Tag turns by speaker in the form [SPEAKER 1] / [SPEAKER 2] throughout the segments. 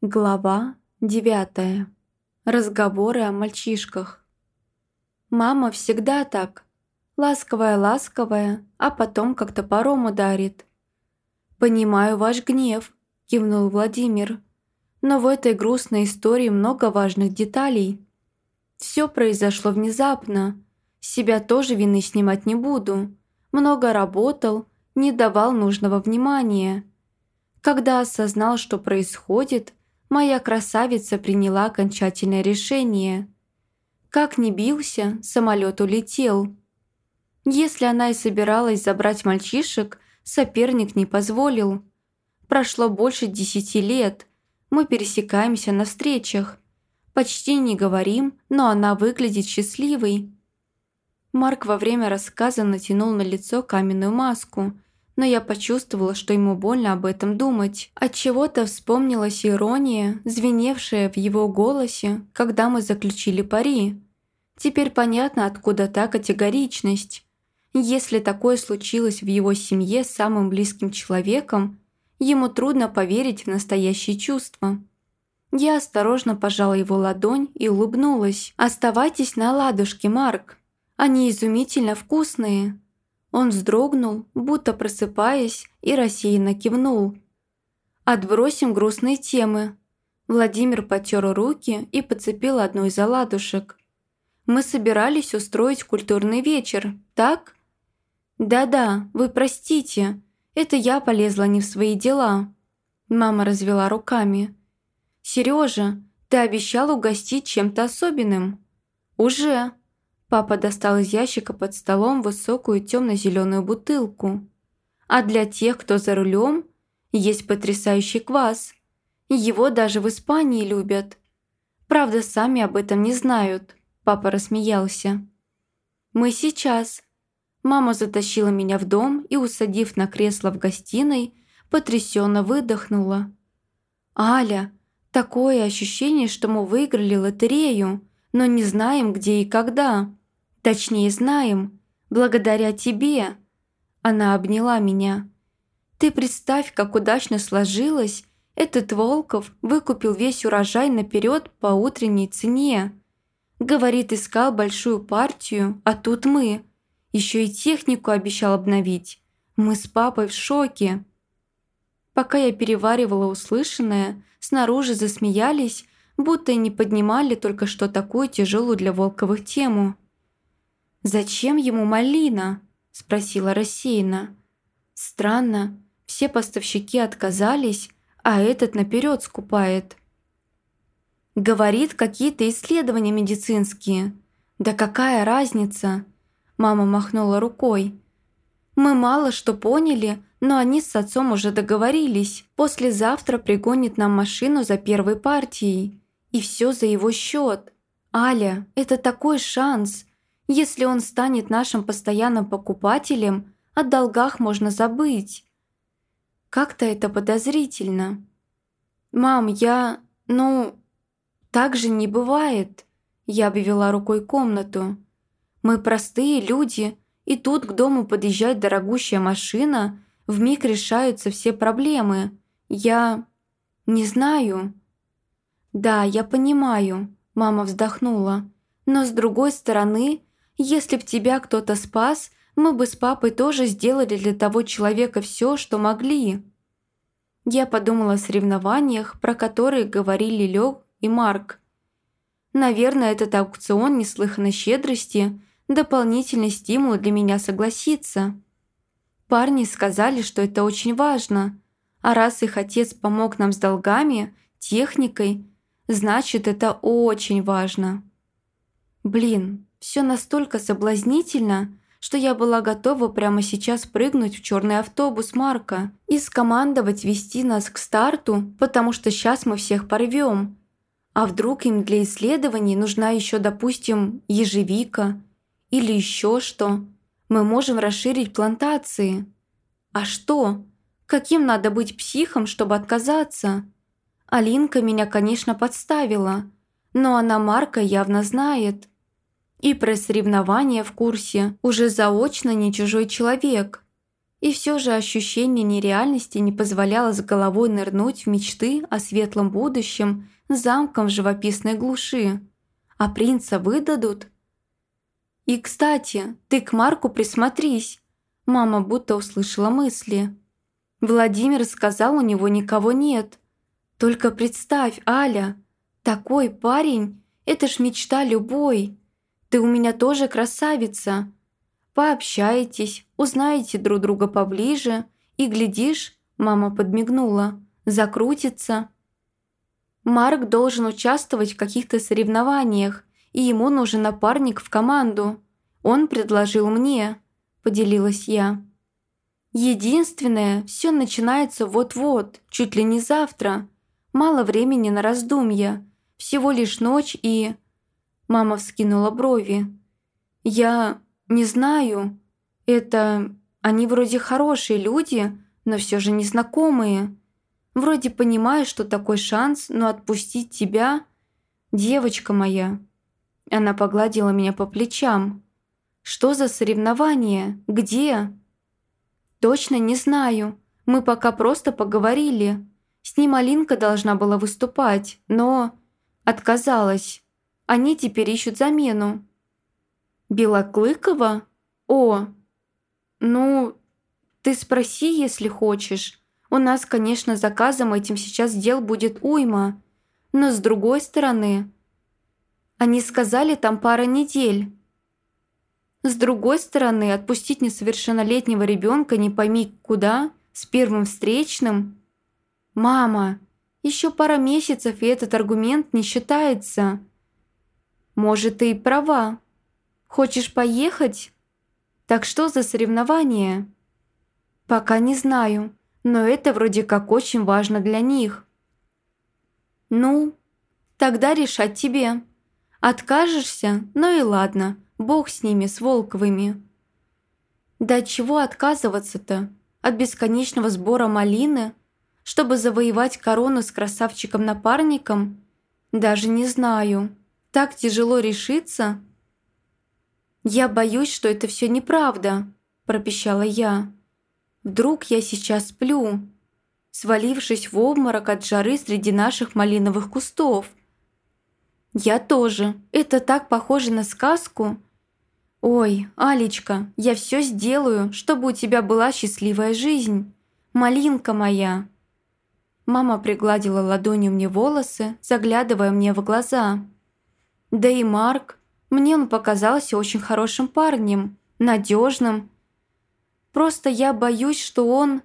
[SPEAKER 1] Глава девятая. Разговоры о мальчишках. Мама всегда так. Ласковая-ласковая, а потом как топором ударит. «Понимаю ваш гнев», – кивнул Владимир. «Но в этой грустной истории много важных деталей. Все произошло внезапно. Себя тоже вины снимать не буду. Много работал, не давал нужного внимания. Когда осознал, что происходит – моя красавица приняла окончательное решение. Как ни бился, самолет улетел. Если она и собиралась забрать мальчишек, соперник не позволил. Прошло больше десяти лет. Мы пересекаемся на встречах. Почти не говорим, но она выглядит счастливой. Марк во время рассказа натянул на лицо каменную маску – но я почувствовала, что ему больно об этом думать. От чего то вспомнилась ирония, звеневшая в его голосе, когда мы заключили пари. Теперь понятно, откуда та категоричность. Если такое случилось в его семье с самым близким человеком, ему трудно поверить в настоящие чувства. Я осторожно пожала его ладонь и улыбнулась. «Оставайтесь на ладушке, Марк. Они изумительно вкусные». Он вздрогнул, будто просыпаясь, и рассеянно кивнул. «Отбросим грустные темы». Владимир потер руки и подцепил одну из оладушек. «Мы собирались устроить культурный вечер, так?» «Да-да, вы простите, это я полезла не в свои дела». Мама развела руками. «Сережа, ты обещал угостить чем-то особенным?» «Уже», Папа достал из ящика под столом высокую темно-зеленую бутылку. А для тех, кто за рулем, есть потрясающий квас. Его даже в Испании любят. Правда, сами об этом не знают. Папа рассмеялся. «Мы сейчас». Мама затащила меня в дом и, усадив на кресло в гостиной, потрясенно выдохнула. «Аля, такое ощущение, что мы выиграли лотерею, но не знаем, где и когда. Точнее, знаем, благодаря тебе». Она обняла меня. «Ты представь, как удачно сложилось. Этот Волков выкупил весь урожай наперед по утренней цене. Говорит, искал большую партию, а тут мы. Еще и технику обещал обновить. Мы с папой в шоке». Пока я переваривала услышанное, снаружи засмеялись, будто и не поднимали только что такую тяжелую для Волковых тему. «Зачем ему малина?» – спросила рассеянно. «Странно, все поставщики отказались, а этот наперед скупает». «Говорит, какие-то исследования медицинские. Да какая разница?» Мама махнула рукой. «Мы мало что поняли, но они с отцом уже договорились. Послезавтра пригонит нам машину за первой партией. И все за его счет. Аля, это такой шанс. Если он станет нашим постоянным покупателем, о долгах можно забыть. Как-то это подозрительно. «Мам, я... ну... так же не бывает», – я обвела рукой комнату. «Мы простые люди, и тут к дому подъезжает дорогущая машина, вмиг решаются все проблемы. Я... не знаю». «Да, я понимаю», – мама вздохнула. «Но с другой стороны, если б тебя кто-то спас, мы бы с папой тоже сделали для того человека все, что могли». Я подумала о соревнованиях, про которые говорили Лёг и Марк. Наверное, этот аукцион неслыханной щедрости – дополнительный стимул для меня согласиться. Парни сказали, что это очень важно, а раз их отец помог нам с долгами, техникой, значит, это очень важно. Блин, все настолько соблазнительно, что я была готова прямо сейчас прыгнуть в черный автобус Марка и скомандовать вести нас к старту, потому что сейчас мы всех порвем. А вдруг им для исследований нужна еще, допустим, ежевика или еще что? Мы можем расширить плантации. А что? Каким надо быть психом, чтобы отказаться? Алинка меня, конечно, подставила, но она Марка явно знает. И про соревнования в курсе уже заочно не чужой человек. И все же ощущение нереальности не позволяло с головой нырнуть в мечты о светлом будущем с замком в живописной глуши. А принца выдадут? И, кстати, ты к Марку присмотрись. Мама будто услышала мысли. Владимир сказал, у него никого нет. Только представь, Аля, такой парень, это ж мечта любой. Ты у меня тоже красавица. Пообщаетесь, узнаете друг друга поближе, и, глядишь, мама подмигнула, закрутится. Марк должен участвовать в каких-то соревнованиях, и ему нужен напарник в команду. Он предложил мне, поделилась я. Единственное, все начинается вот-вот, чуть ли не завтра. Мало времени на раздумья, всего лишь ночь и... Мама вскинула брови. Я не знаю. Это... Они вроде хорошие люди, но все же незнакомые. Вроде понимаю, что такой шанс, но отпустить тебя... Девочка моя. Она погладила меня по плечам. Что за соревнование? Где? Точно не знаю. Мы пока просто поговорили. С ним Алинка должна была выступать, но... Отказалась. Они теперь ищут замену. Белоклыкова? О, ну, ты спроси, если хочешь. У нас, конечно, заказом этим сейчас дел будет уйма. Но с другой стороны... Они сказали там пара недель. С другой стороны, отпустить несовершеннолетнего ребенка не пойми куда, с первым встречным... Мама, еще пара месяцев, и этот аргумент не считается. Может, ты и права. Хочешь поехать? Так что за соревнования? Пока не знаю, но это вроде как очень важно для них. Ну, тогда решать тебе. Откажешься? Ну и ладно, бог с ними, с Волковыми. Да чего отказываться-то? От бесконечного сбора малины – чтобы завоевать корону с красавчиком-напарником? Даже не знаю. Так тяжело решиться. «Я боюсь, что это все неправда», – пропищала я. «Вдруг я сейчас сплю, свалившись в обморок от жары среди наших малиновых кустов?» «Я тоже. Это так похоже на сказку». «Ой, Алечка, я все сделаю, чтобы у тебя была счастливая жизнь. Малинка моя». Мама пригладила ладонью мне волосы, заглядывая мне в глаза. Да и Марк, мне он показался очень хорошим парнем, надежным. Просто я боюсь, что он...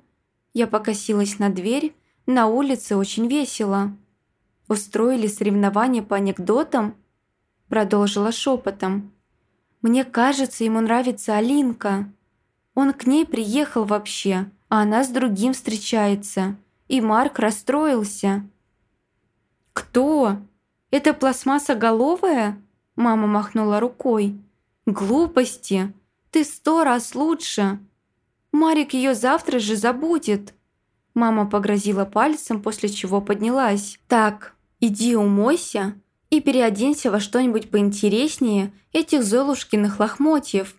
[SPEAKER 1] Я покосилась на дверь, на улице очень весело. Устроили соревнования по анекдотам? Продолжила шепотом. Мне кажется, ему нравится Алинка. Он к ней приехал вообще, а она с другим встречается и Марк расстроился. «Кто? Это пластмасса головая?» Мама махнула рукой. «Глупости! Ты сто раз лучше! Марик ее завтра же забудет!» Мама погрозила пальцем, после чего поднялась. «Так, иди умойся и переоденься во что-нибудь поинтереснее этих Золушкиных лохмотьев.